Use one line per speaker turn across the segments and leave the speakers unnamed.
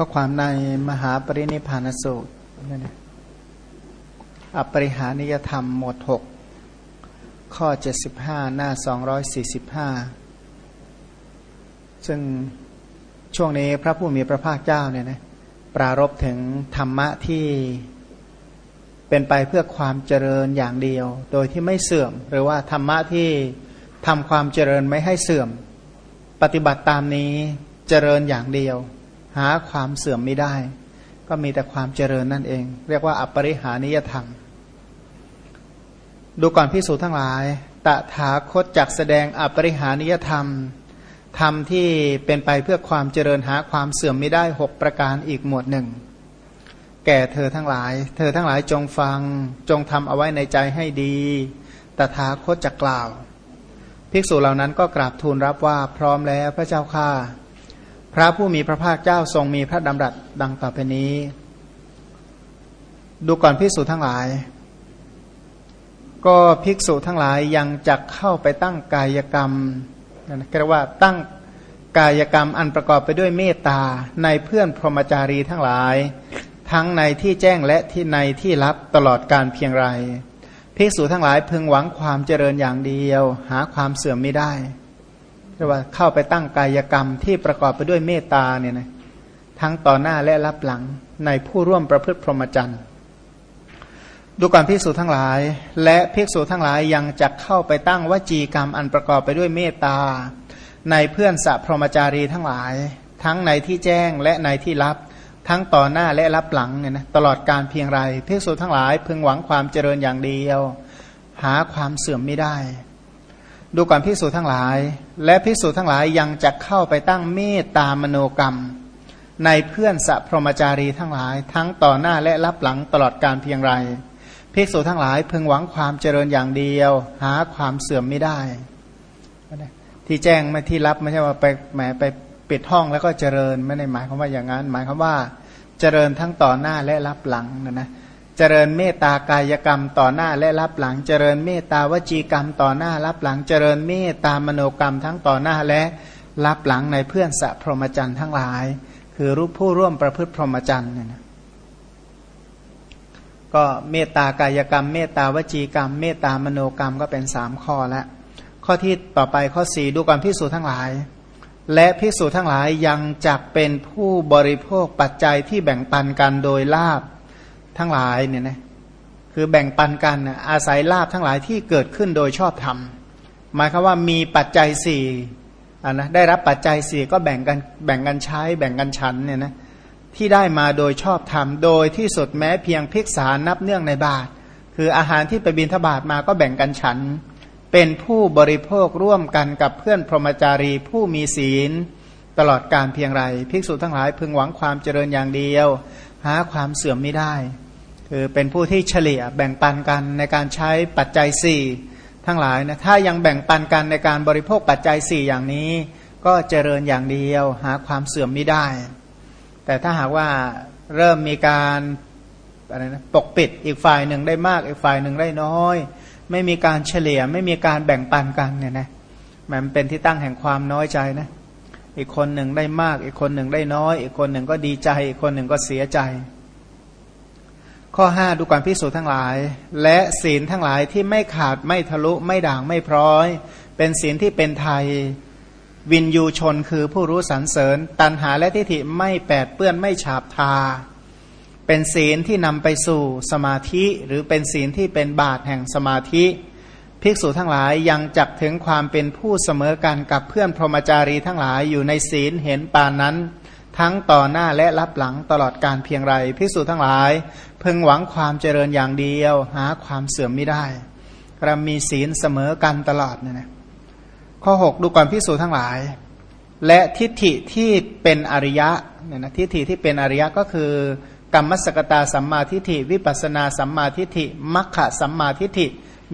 ข้อความในมหาปรินิพานสูตรนั่นอปริหานิยธรรมหมวดหกข้อ 75 หน้า 245 ซึ่งช่วงนี้พระผู้มีพระภาคเจ้าเนี่ยนะปรารบถึงธรรมะที่เป็นไปเพื่อความเจริญอย่างเดียว โดยที่ไม่เสื่อม หรือว่าธรรมะที่ทำความเจริญไม่ให้เสื่อม ปฏิบัติตามนี้เจริญอย่างเดียว หาความเสื่อมไม่ได้ ก็มีแต่ความเจริญนั่นเอง เรียกว่าอัปริหานิยธรรม ดูก่อนพิสูจน์ทั้งหลาย ตถาคตจักแสดงอัปริหานิยธรรมธรรมที่เป็นไปเพื่อความเจริญหาความเสื่อมไม่ได้หกประการอีกหมวดหนึ่ง แก่เธอทั้งหลาย เธอทั้งหลายจงฟัง จงทำเอาไว้ในใจให้ดี ตถาคตจะกล่าว ภิกษุเหล่านั้นก็กราบทูลรับว่าพร้อมแล้วพระเจ้าข้า ระผู้มีพระภาคเจ้าทรงมีพระดำรัสดังต่อไปนี้ ดูก่อนภิกษุทั้งหลาย ก็ภิกษุทั้งหลายยังจะเข้าไปตั้งกายกรรมนะเรียกว่าตั้งกายกรรมอันประกอบไปด้วยเมตตาในเพื่อนพรหมจารีทั้งหลาย ทั้งในที่แจ้งและที่ในที่ลับตลอดการเพียงไรภิกษุทั้งหลายพึงหวังความเจริญอย่างเดียว หาความเสื่อมไม่ได้ เรียกว่าเข้าไปตั้งกายกรรมที่ประกอบไปด้วยเมตตาเนี่ยนะทั้งต่อหน้าและรับหลังในผู้ร่วมประพฤติพรหมจรรย์ดูก่อนภิกษุทั้งหลาย และภิกษุทั้งหลายยังจะเข้าไปตั้งวจีกรรมอันประกอบไปด้วยเมตตา ในเพื่อนสัพพรหมจารีทั้งหลาย ทั้งในที่แจ้งและในที่ลับ ทั้งต่อหน้าและรับหลังเนี่ยนะตลอดการเพียงไรภิกษุทั้งหลายพึงหวังความเจริญอย่างเดียว หาความเสื่อมไม่ได้ ดูก่อนพิสูจนทั้งหลาย และพิสูจนทั้งหลายยังจะเข้าไปตั้งเมตตามโนกรรม ในเพื่อนสัพพรมจารีทั้งหลาย ทั้งต่อหน้าและรับหลังตลอดการเพียงไรภิกษุทั้งหลายพึงหวังความเจริญอย่างเดียว หาความเสื่อมไม่ได้ ที่แจ้งไม่ที่รับไม่ใช่ว่าไปแหมไปปิดห้องแล้วก็เจริญไม่ได้หมายความว่าอย่างนั้น หมายความว่าเจริญทั้งต่อหน้าและรับหลังนะนะ เจริญเมตตากายกรรมต่อหน้าและรับหลัง เจริญเมตตาวจีกรรมต่อหน้ารับหลัง เจริญเมตตามโนกรรมทั้งต่อหน้าและรับหลังในเพื่อนสัพพรหมจรรย์ทั้งหลาย คือรูปผู้ร่วมประพฤติพรหมจรรย์เนี่ยนะก็เมตตากายกรรม เมตตาวจีกรรม เมตตามโนกรรมก็เป็นสามข้อแล้วข้อที่ต่อไปข้อสี่ดูก่อนพิสูจทั้งหลาย และพิสูจทั้งหลายยังจักเป็นผู้บริโภคปัจจัยที่แบ่งปันกันโดยลาบ ทั้งหลายเนี่ยนะคือแบ่งปันกันอาศัยลาบทั้งหลายที่เกิดขึ้นโดยชอบธรรมหมายคือว่ามีปัจจัยสี่อ่านะได้รับปัจจัยสี่ก็แบ่งกันแบ่งกันใช้แบ่งกันฉันเนี่ยนะที่ได้มาโดยชอบธรรมโดยที่สุดแม้เพียงพิกษานับเนื่องในบาท คืออาหารที่ไปบินทบาทมาก็แบ่งกันฉัน เป็นผู้บริโภคร่วมกันกับเพื่อนพรหมจารีผู้มีศีล ตลอดการเพียงไรภิกษุทั้งหลายพึงหวังความเจริญอย่างเดียว หาความเสื่อมไม่ได้ คือเป็นผู้ที่เฉลี่ยแบ่งปันกันในการใช้ปัจจัยสี่ทั้งหลายนะถ้ายังแบ่งปันกันในการบริโภคปัจจัยสี่อย่างนี้ ก็เจริญอย่างเดียวหาความเสื่อมไม่ได้ แต่ถ้าหากว่าเริ่มมีการอะไรนะปกปิดอีกฝ่ายหนึ่งได้มากอีกฝ่ายหนึ่งได้น้อย ไม่มีการเฉลี่ยไม่มีการแบ่งปันกันเนี่ยนะมันเป็นที่ตั้งแห่งความน้อยใจนะอีกคนหนึ่งได้มาก อีกคนหนึ่งได้น้อย อีกคนหนึ่งก็ดีใจ อีกคนหนึ่งก็เสียใจ ข้อห้าดูก่อนพิสูจน์ทั้งหลาย และศีลทั้งหลายที่ไม่ขาดไม่ทะลุไม่ด่างไม่พร้อย เป็นศีลที่เป็นไทย วินยูชนคือผู้รู้สรรเสริญ ตันหาและทิฏฐิไม่แปดเปื้อนไม่ฉาบทา เป็นศีลที่นำไปสู่สมาธิ หรือเป็นศีลที่เป็นบาตแห่งสมาธิ ภิกษุทั้งหลายยังจักถึงความเป็นผู้เสมอกันกับเพื่อนพรหมจารีทั้งหลายอยู่ในศีลเห็นปานนั้นทั้งต่อหน้าและรับหลังตลอดการเพียงไรพิสูจทั้งหลาย พึงหวังความเจริญอย่างเดียว หาความเสื่อมไม่ได้เรามีศีลเสมอกันตลอดเนี่ยนะข้อ 6 ดูก่อนพิสูจทั้งหลาย และทิฏฐิที่เป็นอริยะเนี่ยนะทิฏฐิที่เป็นอริยะก็คือกรรมสกตาสัมมาทิฏฐิ วิปัสนาสัมมาทิฏฐิมัคคะสัมมาทิฏฐิ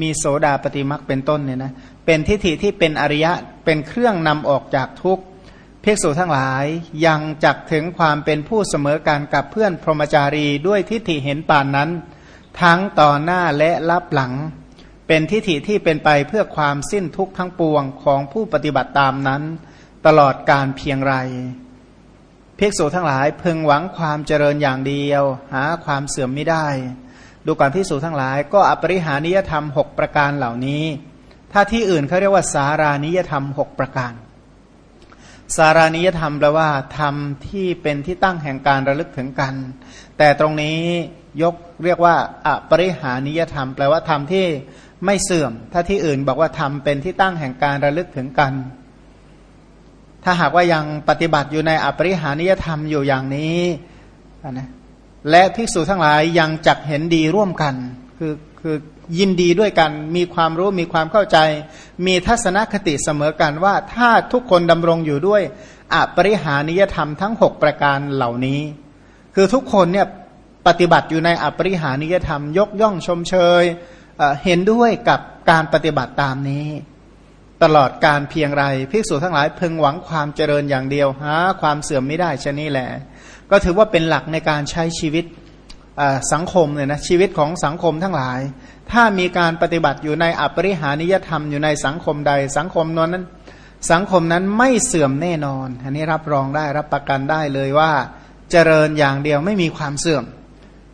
มีโสดาปฏิมักเป็นต้นเนี่ยนะเป็นทิฏฐิที่เป็นอริยะเป็นเครื่องนำออกจากทุกข์ ภิกษุทั้งหลายยังจักถึงความเป็นผู้เสมอการกับเพื่อนพรหมจารีด้วยทิฏฐิเห็นป่านนั้น ทั้งต่อหน้าและรับหลัง เป็นทิฏฐิที่เป็นไปเพื่อความสิ้นทุกข์ทั้งปวงของผู้ปฏิบัติตามนั้น ตลอดการเพียงไรภิกษุทั้งหลายพึงหวังความเจริญอย่างเดียว หาความเสื่อมไม่ได้ ดูก่อนภิกษุทั้งหลาย ก็อปริหานิยธรรม 6 ประการเหล่านี้ ถ้าที่อื่นเขาเรียกว่าสารานิยธรรม 6 ประการ สารานิยธรรมแปลว่าธรรมที่เป็นที่ตั้งแห่งการระลึกถึงกัน แต่ตรงนี้ยกเรียกว่าอปริหานิยธรรม แปลว่าธรรมที่ไม่เสื่อม ถ้าที่อื่นบอกว่าธรรมเป็นที่ตั้งแห่งการระลึกถึงกัน ถ้าหากว่ายังปฏิบัติอยู่ในอปริหานิยธรรมอยู่อย่างนี้นะและภิกษุทั้งหลายยังจักเห็นดีร่วมกัน คือคือ ยินดีด้วยกัน มีความรู้มีความเข้าใจ มีทัศนคติเสมอกันว่าถ้าทุกคนดำรงอยู่ด้วยอปริหานิยธรรมทั้ง 6 ประการเหล่านี้ คือทุกคนเนี่ยปฏิบัติอยู่ในอปริหานิยธรรม ยกย่องชมเชยเห็นด้วยกับการปฏิบัติตามนี้ ตลอดการเพียงไรภิกษุทั้งหลายพึงหวังความเจริญอย่างเดียวหาความเสื่อมไม่ได้ชนี้แหละก็ถือว่าเป็นหลักในการใช้ชีวิตสังคมเนี่ยนะชีวิตของสังคมทั้งหลาย ถ้ามีการปฏิบัติอยู่ในอปริหานิยธรรมอยู่ในสังคมใด สังคมนั้น สังคมนั้นไม่เสื่อมแน่นอน อันนี้รับรองได้รับประกันได้เลยว่า เจริญอย่างเดียวไม่มีความเสื่อม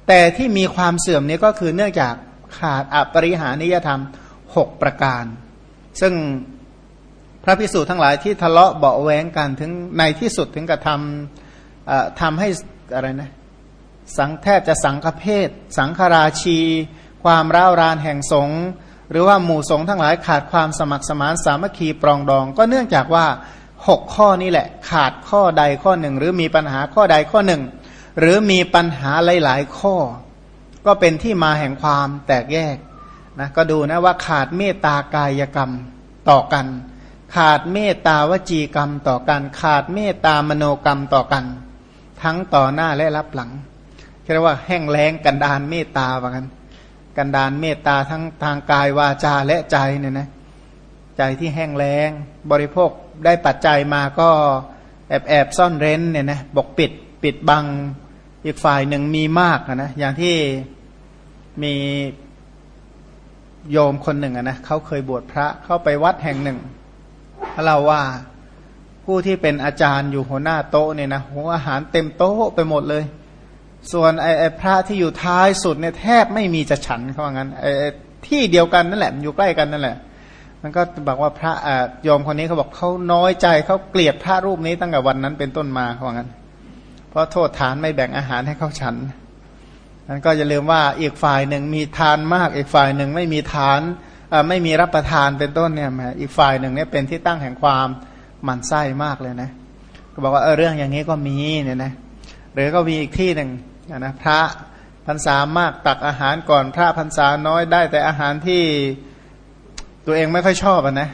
แต่ที่มีความเสื่อมนี้ก็คือเนื่องจากขาดอปริหานิยธรรม 6 ประการ ซึ่งพระพิสูจน์ทั้งหลายที่ทะเลาะเบาแหวงกันถึงในที่สุดถึงกับทำทำให้อะไรนะสังแทบจะสังฆเพศ สังฆราชี ความร้าวรานแห่งสงฆ์หรือว่าหมู่สงฆ์ทั้งหลายขาดความสมัครสมานสามัคคีปรองดอง ก็เนื่องจากว่าหกข้อนี้แหละ ขาดข้อใดข้อหนึ่ง หรือมีปัญหาข้อใดข้อหนึ่ง หรือมีปัญหาหลาย ๆ ข้อ ก็เป็นที่มาแห่งความแตกแยกนะก็ดูนะว่าขาดเมตตากายกรรมต่อกัน ขาดเมตตาวจีกรรมต่อกัน ขาดเมตตามโนกรรมต่อกัน ทั้งต่อหน้าและรับหลังเรียกว่าแห้งแล้งกันดานเมตตาว่ากัน กันดานเมตตาทั้งทางกายวาจาและใจเนี่ยนะใจที่แห้งแล้งบริโภคได้ปัจจัยมาก็แอบแอบซ่อนเร้นเนี่ยนะบกปิดปิดบังอีกฝ่ายหนึ่งมีมากนะอย่างที่มีโยมคนหนึ่งนะเขาเคยบวชพระเข้าไปวัดแห่งหนึ่งเราว่าผู้ที่เป็นอาจารย์อยู่หัวหน้าโต๊ะเนี่ยนะหัวอาหารเต็มโต๊ะไปหมดเลย ส่วนไอ้พระที่อยู่ท้ายสุดเนี่ยแทบไม่มีจะฉันเขาว่างั้นไอ้ที่เดียวกันนั่นแหละอยู่ใกล้กันนั่นแหละ มันก็บอกว่าพระโยมคนนี้เขาบอกเขาน้อยใจเขาเกลียดพระรูปนี้ตั้งแต่วันนั้นเป็นต้นมาเขาว่างั้น เพราะโทษฐานไม่แบ่งอาหารให้เขาฉันนั้นก็อย่าลืมว่าอีกฝ่ายหนึ่งมีทานมากอีกฝ่ายหนึ่งไม่มีทานไม่มีรับประทานเป็นต้นเนี่ยอีกฝ่ายหนึ่งเนี่ยเป็นที่ตั้งแห่งความหมันไส้มากเลยนะ ก็บอกว่าเออเรื่องอย่างนี้ก็มีเนี่ยนะหรือก็มีอีกที่หนึ่ง นะพระพรรษามากตักอาหารก่อนพระพรรษาน้อยได้แต่อาหารที่ตัวเองไม่ค่อยชอบนะ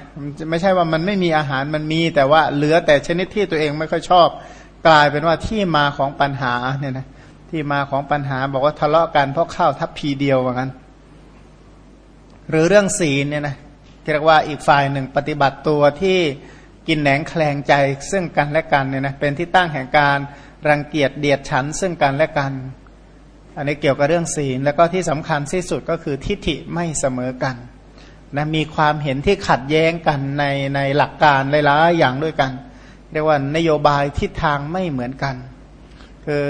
ไม่ใช่ว่ามันไม่มีอาหารมันมี แต่ว่าเหลือแต่ชนิดที่ตัวเองไม่ค่อยชอบ กลายเป็นว่าที่มาของปัญหาเนี่ยนะที่มาของปัญหาบอกว่าทะเลาะกันเพราะข้าวทัพพีเดียวว่างั้นหรือเรื่องศีลเนี่ยนะเรียกว่าอีกฝ่ายหนึ่งปฏิบัติตัวที่กินแหนงแคลงใจซึ่งกันและกันเนี่ยนะเป็นที่ตั้งแห่งการ รังเกียจเดียดฉันซึ่งกันและกัน อันนี้เกี่ยวกับเรื่องศีลแล้วก็ที่สำคัญที่สุดก็คือทิฏฐิไม่เสมอกันนะมีความเห็นที่ขัดแย้งกันในในหลักการหลายๆอย่างด้วยกัน เรียกว่านโยบายทิศทางไม่เหมือนกัน คือ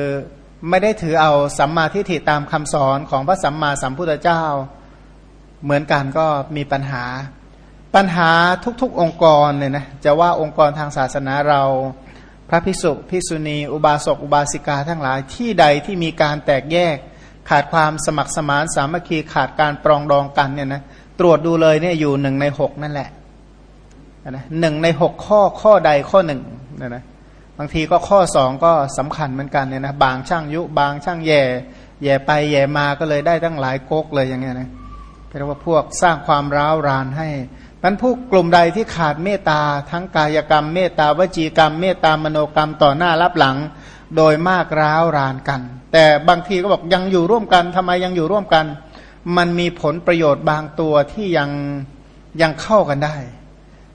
ไม่ได้ถือเอาสัมมาทิฏฐิตามคำสอนของพระสัมมาสัมพุทธเจ้า เหมือนกันก็มีปัญหา ปัญหาทุกๆองค์กรเนี่ยนะจะว่าองค์กรทางศาสนาเรา พระภิกษุภิกษุณี อุบาสกอุบาสิกาทั้งหลายที่ใดที่มีการแตกแยก ขาดความสมัครสมานสามัคคีขาดการปรองดองกันเนี่ยนะตรวจดูเลยเนี่ยอยู่หนึ่งในหกนั่นแหละนะหนึ่งในหกข้อข้อใดข้อหนึ่งนะนะบางทีก็ข้อสองก็สำคัญเหมือนกันเนี่ยนะบางช่างยุบางช่างแย่แย่ไปแย่มาก็เลยได้ตั้งหลายก๊กเลยอย่างเงี้ยนะเรียกว่าพวกสร้างความร้าวรานให้ มันผู้กลุ่มใดที่ขาดเมตตาทั้งกายกรรม เมตตาวจีกรรม เมตตามโนกรรมต่อหน้ารับหลัง โดยมากร้าวรานกัน แต่บางทีก็บอกยังอยู่ร่วมกันทำไมยังอยู่ร่วมกัน มันมีผลประโยชน์บางตัวที่ยังยังเข้ากันได้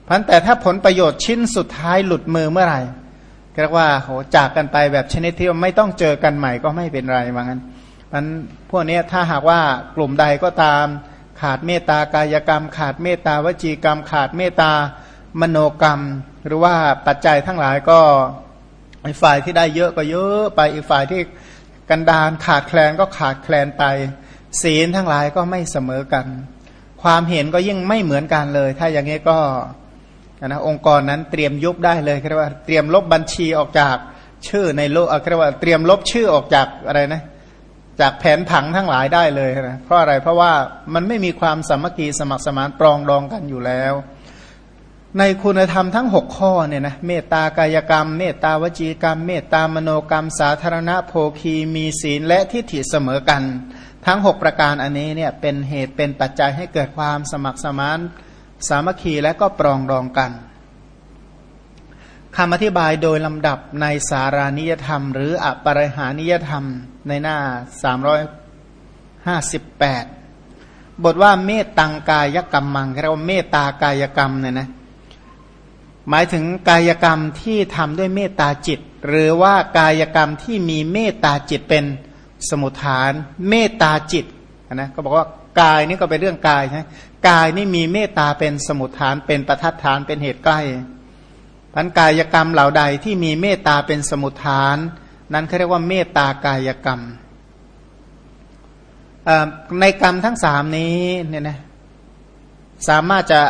พันแต่ถ้าผลประโยชน์ชิ้นสุดท้ายหลุดมือเมื่อไหร่เรียกว่าโหจากกันไปแบบชนิดที่ไม่ต้องเจอกันใหม่ก็ไม่เป็นไรว่างั้นมันพวกนี้ถ้าหากว่ากลุ่มใดก็ตาม ขาดเมตตากายกรรม ขาดเมตตาวจีกรรม ขาดเมตตามโนกรรม หรือว่าปัจจัยทั้งหลายก็อีกฝ่ายที่ได้เยอะก็เยอะไปอีกฝ่ายที่กันดานขาดแคลนก็ขาดแคลนไป ศีลทั้งหลายก็ไม่เสมอกัน ความเห็นก็ยิ่งไม่เหมือนกันเลย ถ้าอย่างนี้ก็นะองค์กรนั้นเตรียมยุบได้เลยเรียกว่าเตรียมลบบัญชีออกจากชื่อในโลกเรียกว่าเตรียมลบชื่อออกจากอะไรนะ จากแผนผังทั้งหลายได้เลยนะเพราะอะไรเพราะว่ามันไม่มีความสามัคคีสมัครสมานปรองดองกันอยู่แล้ว ในคุณธรรมทั้งหกข้อเนี่ยนะเมตตากายกรรม เมตตาวจีกรรม เมตตามโนกรรม สาธารณโภคีมีศีลและทิฏฐิเสมอกัน ทั้งหกประการอันนี้เนี่ยเป็นเหตุเป็นปัจจัยให้เกิดความสมัครสมานสามัคคีและก็ปรองดองกัน คำอธิบายโดยลำดับในสารานิยธรรม หรืออปริหานิยธรรมในหน้า 358 บทว่าเมตตังกายกรรมมังเรียกว่าเมตตากายกรรมเนี่ยนะหมายถึงกายกรรมที่ทำด้วยเมตตาจิต หรือว่ากายกรรมที่มีเมตตาจิตเป็นสมุทฐาน เมตตาจิตนะก็บอกว่ากายนี่ก็เป็นเรื่องกายใช่กายนี่มีเมตตาเป็นสมุทฐานเป็นประทัดฐานเป็นเหตุใกล้ พันกายกรรมเหล่าใดที่มีเมตตาเป็นสมุทฐาน นั้นเขาเรียกว่าเมตตากายกรรมในกรรมทั้งสามนี้เนี่ยนะสามารถจะ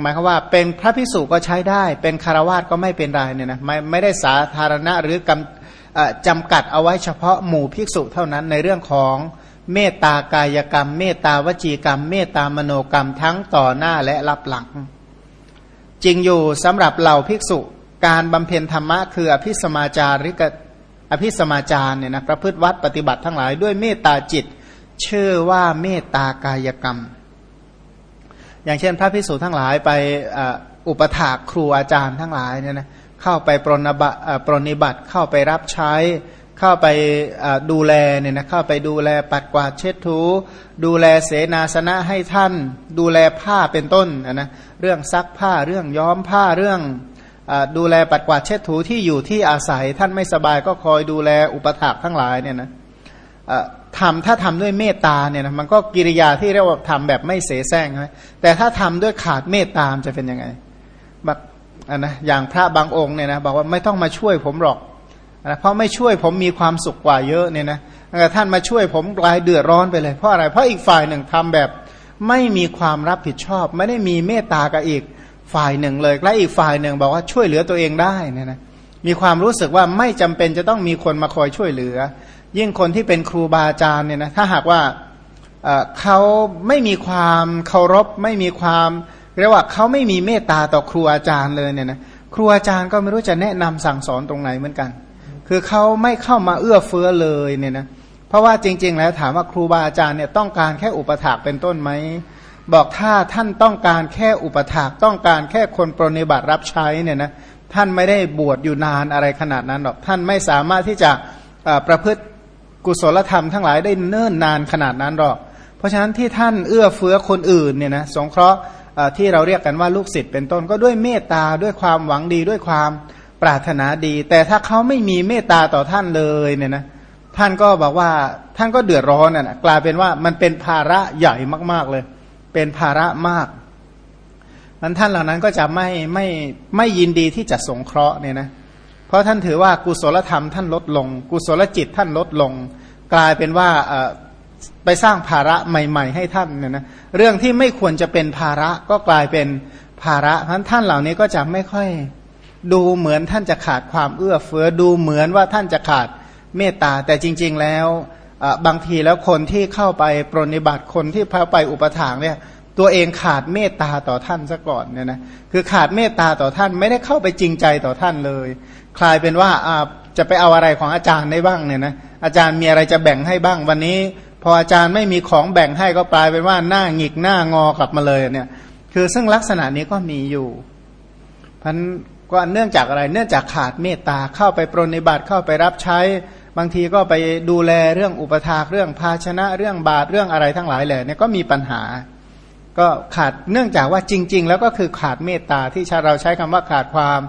หมายความว่า เป็นพระพิสุก็ใช้ได้ เป็นคารวาสก็ไม่เป็นไรเนี่ยนะไม่ไม่ได้สาธารณะหรือกำจำกัดเอาไว้เฉพาะหมู่ภิกษุเท่านั้นในเรื่องของเมตตากายกรรม เมตตาวจีกรรม เมตตามโนกรรมทั้งต่อหน้าและรับหลัง จริงอยู่สำหรับเหล่าภิกษุการบำเพ็ญธรรมะคืออภิสมาจาริกอภิสมาจารเนี่ยนะประพฤติวัดปฏิบัติทั้งหลายด้วยเมตตาจิต เชื่อว่าเมตตากายกรรม อย่างเช่น พระภิกษุทั้งหลายไปอุปถากครูอาจารย์ทั้งหลายเนี่ยนะเข้าไปปรนบปรนิบัติเข้าไปรับใช้เข้าไปดูแลเนี่ยนะเข้าไปดูแลปัดกวาดเช็ดถู ดูแลเสนาสนะให้ท่าน ดูแลผ้าเป็นต้นนะ เรื่องซักผ้าเรื่องย้อมผ้าเรื่องอดูแลปัดกวาดเช็ดถูที่อยู่ที่อาศัยท่านไม่สบายก็คอยดูแลอุปถากทั้งหลายเนี่ยนะทำถ้าทำด้วยเมตตาเนี่ยนะมันก็กิริยาที่เรียกว่าทำแบบไม่เสแสร้งใช่ไหมแต่ถ้าทำด้วยขาดเมตตามจะเป็นยังไงแบบนนะอย่างพระบางองค์เนี่ยนะบอกว่าไม่ต้องมาช่วยผมหรอกนะเพราะไม่ช่วยผมมีความสุขกว่าเยอะเนี่ยนะแต่ท่านมาช่วยผมกลายเดือดร้อนไปเลยเพราะอะไรเพราะอีกฝ่ายหนึ่งทำแบบ ไม่มีความรับผิดชอบ ไม่ได้มีเมตตากับอีกฝ่ายหนึ่งเลย และอีกฝ่ายหนึ่งบอกว่าช่วยเหลือตัวเองได้เนี่ยนะมีความรู้สึกว่าไม่จำเป็นจะต้องมีคนมาคอยช่วยเหลือ ยิ่งคนที่เป็นครูบาอาจารย์เนี่ยนะถ้าหากว่าเขาไม่มีความเคารพไม่มีความเรียกว่าเขาไม่มีเมตตาต่อครูอาจารย์เลยเนี่ยนะครูอาจารย์ก็ไม่รู้จะแนะนำสั่งสอนตรงไหนเหมือนกัน คือเขาไม่เข้ามาเอื้อเฟื้อเลยเนี่ยนะเพราะว่าจริง ๆ แล้วถามว่าครูบาอาจารย์เนี่ยต้องการแค่อุปถากเป็นต้นไหมบอกถ้าท่านต้องการแค่อุปถากต้องการแค่คนปรนิบัติรับใช้เนี่ยนะท่านไม่ได้บวชอยู่นานอะไรขนาดนั้นหรอกท่านไม่สามารถที่จะประพฤติกุศลธรรมทั้งหลายได้เนิ่นนานขนาดนั้นหรอก เพราะฉะนั้นที่ท่านเอื้อเฟื้อคนอื่นเนี่ยนะสงเคราะห์ที่เราเรียกกันว่าลูกศิษย์เป็นต้นก็ด้วยเมตตาด้วยความหวังดีด้วยความปรารถนาดี แต่ถ้าเขาไม่มีเมตตาต่อท่านเลยเนี่ยนะ ท่านก็บอกว่าท่านก็เดือดร้อนน่ะกลายเป็นว่ามันเป็นภาระใหญ่มาก ๆเลย เป็นภาระมากนั้นท่านเหล่านั้นก็จะไม่ไม่ไม่ยินดีที่จะสงเคราะห์เนี่ยนะเพราะท่านถือว่ากุศลธรรมท่านลดลง กุศลจิตท่านลดลง กลายเป็นว่าไปสร้างภาระใหม่ ๆ ให้ท่านเนี่ยนะเรื่องที่ไม่ควรจะเป็นภาระก็กลายเป็นภาระท่านท่านเหล่านี้ก็จะไม่ค่อย ดูเหมือนท่านจะขาดความเอื้อเฟื้อดูเหมือนว่าท่านจะขาด เมตตาแต่จริง ๆแล้วบางทีแล้วคนที่เข้าไปปรนิบัติคนที่พาไปอุปถางเนี่ยตัวเองขาดเมตตาต่อท่านซะก่อนเนี่ยนะคือขาดเมตตาต่อท่านไม่ได้เข้าไปจริงใจต่อท่านเลยคลายเป็นว่าจะไปเอาอะไรของอาจารย์ได้บ้างเนี่ยนะอาจารย์มีอะไรจะแบ่งให้บ้างวันนี้ พออาจารย์ไม่มีของแบ่งให้ก็กลายเป็นว่าหน้าหงิกหน้างอกลับมาเลยเนี่ยคือซึ่งลักษณะนี้ก็มีอยู่พันก็เนื่องจากอะไรเนื่องจากขาดเมตตาเข้าไปปรนิบัติเข้าไปรับใช้ บางทีก็ไปดูแลเรื่องอุปถากเรื่องภาชนะเรื่องบาตรเรื่องอะไรทั้งหลายแหละเนี่ยก็มีปัญหา ก็ขาดเนื่องจากว่าจริง ๆ แล้วก็คือขาดเมตตาที่เราใช้คำว่าขาดความ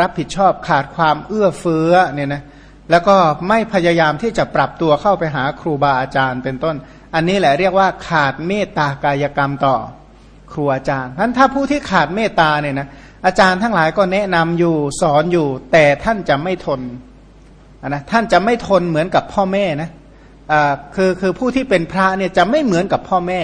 รับผิดชอบ ขาดความเอื้อเฟื้อเนี่ยนะแล้วก็ไม่พยายามที่จะปรับตัวเข้าไปหาครูบาอาจารย์เป็นต้น อันนี้แหละเรียกว่าขาดเมตตากายกรรมต่อครูอาจารย์ท่านถ้าผู้ที่ขาดเมตตาเนี่ยนะอาจารย์ทั้งหลายก็แนะนำอยู่สอนอยู่ แต่ท่านจะไม่ทน นะท่านจะไม่ทนเหมือนกับพ่อแม่นะะคือคือผู้ที่เป็นพระเนี่ยจะไม่เหมือนกับพ่อแม่